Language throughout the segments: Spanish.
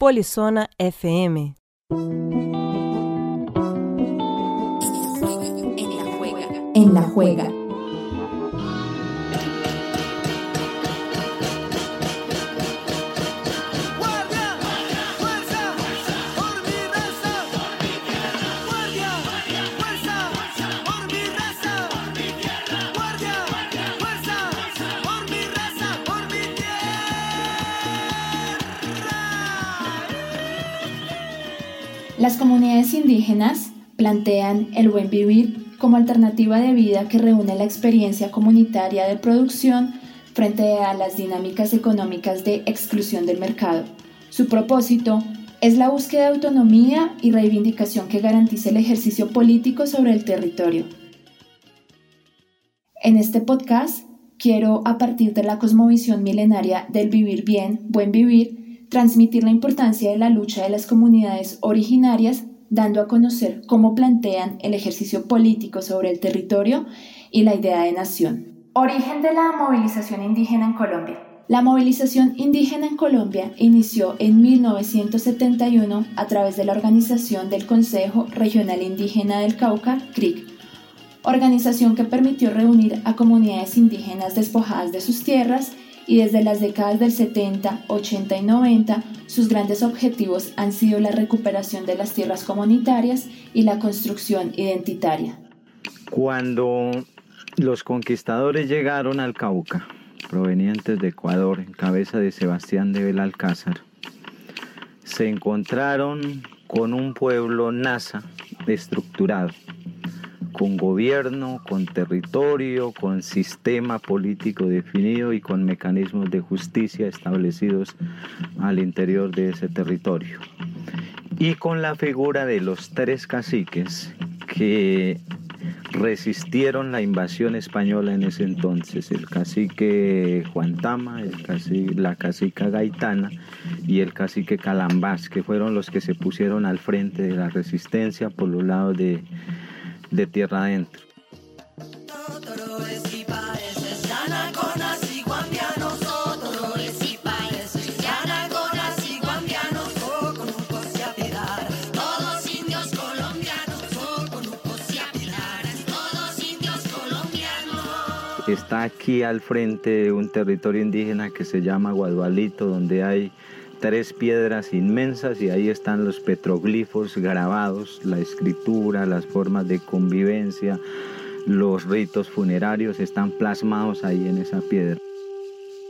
Polizona FM. En la juega. En la juega. Las comunidades indígenas plantean el buen vivir como alternativa de vida que reúne la experiencia comunitaria de producción frente a las dinámicas económicas de exclusión del mercado. Su propósito es la búsqueda de autonomía y reivindicación que garantice el ejercicio político sobre el territorio. En este podcast quiero, a partir de la cosmovisión milenaria del vivir bien, buen vivir, transmitir la importancia de la lucha de las comunidades originarias, dando a conocer cómo plantean el ejercicio político sobre el territorio y la idea de nación. Origen de la movilización indígena en Colombia. La movilización indígena en Colombia inició en 1971 a través de la organización del Consejo Regional Indígena del Cauca, CRIC, organización que permitió reunir a comunidades indígenas despojadas de sus tierras y desde las décadas del 70, 80 y 90 sus grandes objetivos han sido la recuperación de las tierras comunitarias y la construcción identitaria. Cuando los conquistadores llegaron al Cauca, provenientes de Ecuador, en cabeza de Sebastián de Belalcázar, se encontraron con un pueblo NASA estructurado con gobierno, con territorio, con sistema político definido y con mecanismos de justicia establecidos al interior de ese territorio. Y con la figura de los tres caciques que resistieron la invasión española en ese entonces, el cacique Juan Tama, el la cacica Gaitana y el cacique Calambás, que fueron los que se pusieron al frente de la resistencia por los lados de de tierra adentro. Está aquí al frente de un territorio indígena que se llama Guadualito, donde hay tres piedras inmensas y ahí están los petroglifos grabados, la escritura, las formas de convivencia, los ritos funerarios están plasmados ahí en esa piedra.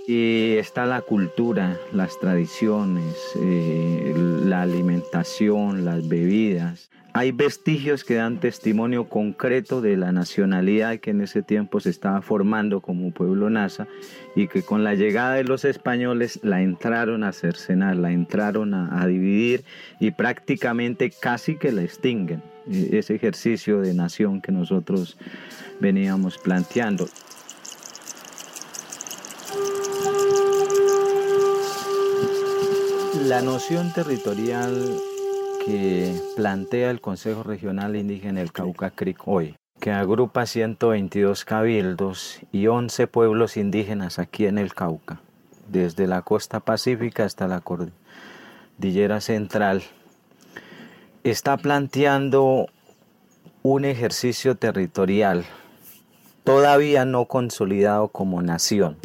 Y está la cultura, las tradiciones, eh, la alimentación, las bebidas. Hay vestigios que dan testimonio concreto de la nacionalidad que en ese tiempo se estaba formando como pueblo NASA y que con la llegada de los españoles la entraron a cercenar, la entraron a, dividir y prácticamente casi que la extinguen, e, ese ejercicio de nación que nosotros veníamos planteando. La noción territorial plantea el Consejo Regional Indígena del Cauca Creek hoy, que agrupa 122 cabildos y 11 pueblos indígenas aquí en el Cauca, desde la costa pacífica hasta la cordillera central, está planteando un ejercicio territorial todavía no consolidado como nación,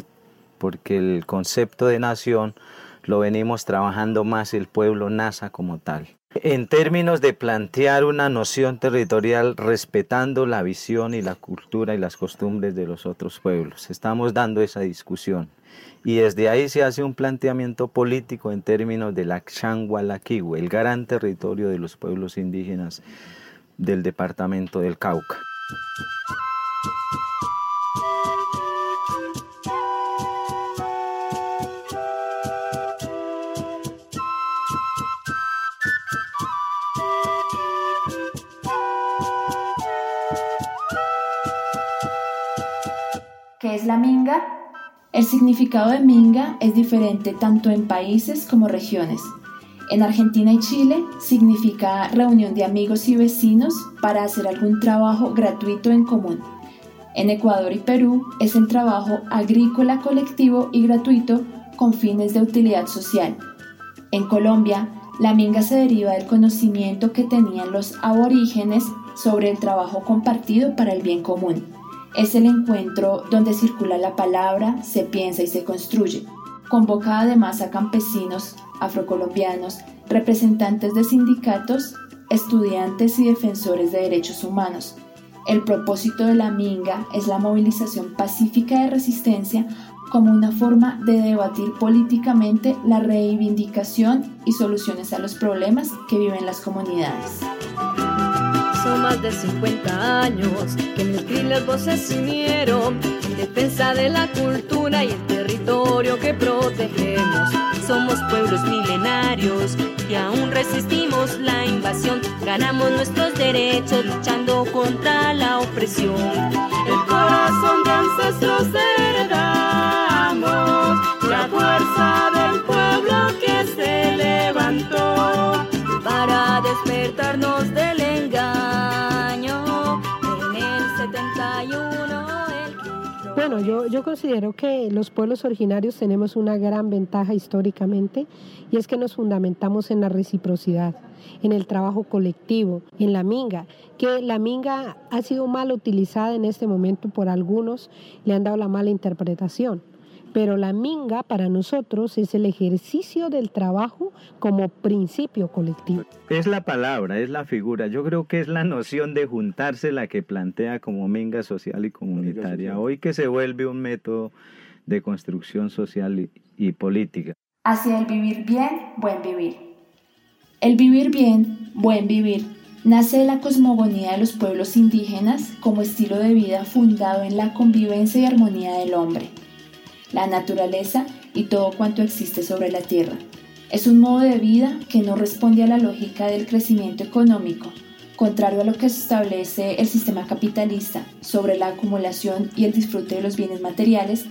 porque el concepto de nación lo venimos trabajando más el pueblo NASA como tal en términos de plantear una noción territorial respetando la visión y la cultura y las costumbres de los otros pueblos. Estamos dando esa discusión. Y desde ahí se hace un planteamiento político en términos de la Xangualaquihue, el gran territorio de los pueblos indígenas del departamento del Cauca. La minga? El significado de minga es diferente tanto en países como regiones. En Argentina y Chile significa reunión de amigos y vecinos para hacer algún trabajo gratuito en común. En Ecuador y Perú es el trabajo agrícola colectivo y gratuito con fines de utilidad social. En Colombia, la minga se deriva del conocimiento que tenían los aborígenes sobre el trabajo compartido para el bien común. Es el encuentro donde circula la palabra, se piensa y se construye. Convoca además a campesinos, afrocolombianos, representantes de sindicatos, estudiantes y defensores de derechos humanos. El propósito de la minga es la movilización pacífica de resistencia como una forma de debatir políticamente la reivindicación y soluciones a los problemas que viven las comunidades. Más de 50 años que mil las voces se unieron en defensa de la cultura y el territorio que protegemos. Somos pueblos milenarios y aún resistimos la invasión. Ganamos nuestros derechos luchando contra la opresión. Bueno, yo, yo considero que los pueblos originarios tenemos una gran ventaja históricamente y es que nos fundamentamos en la reciprocidad, en el trabajo colectivo, en la minga, que la minga ha sido mal utilizada en este momento por algunos, le han dado la mala interpretación pero la minga para nosotros es el ejercicio del trabajo como principio colectivo. Es la palabra, es la figura. Yo creo que es la noción de juntarse la que plantea como minga social y comunitaria, hoy que se vuelve un método de construcción social y, política. Hacia el vivir bien, buen vivir. El vivir bien, buen vivir nace de la cosmogonía de los pueblos indígenas como estilo de vida fundado en la convivencia y armonía del hombre la naturaleza y todo cuanto existe sobre la Tierra. Es un modo de vida que no responde a la lógica del crecimiento económico, contrario a lo que establece el sistema capitalista sobre la acumulación y el disfrute de los bienes materiales,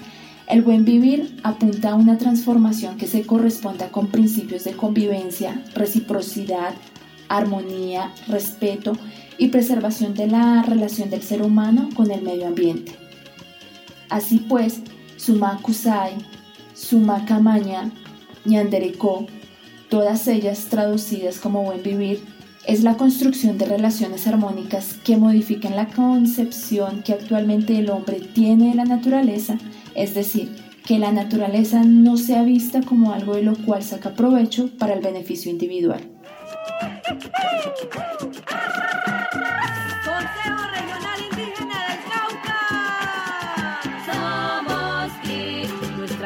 el buen vivir apunta a una transformación que se corresponda con principios de convivencia, reciprocidad, armonía, respeto y preservación de la relación del ser humano con el medio ambiente. Así pues, Suma Kusai, Suma Kamaña, Ñanderecó, todas ellas traducidas como buen vivir, es la construcción de relaciones armónicas que modifiquen la concepción que actualmente el hombre tiene de la naturaleza, es decir, que la naturaleza no sea vista como algo de lo cual saca provecho para el beneficio individual.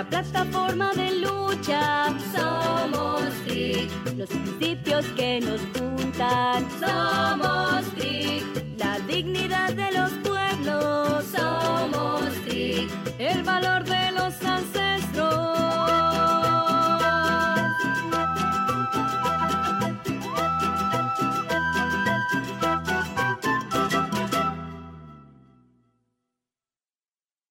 Plataforma de lucha. Somos los principios que nos juntan. Somos la dignidad de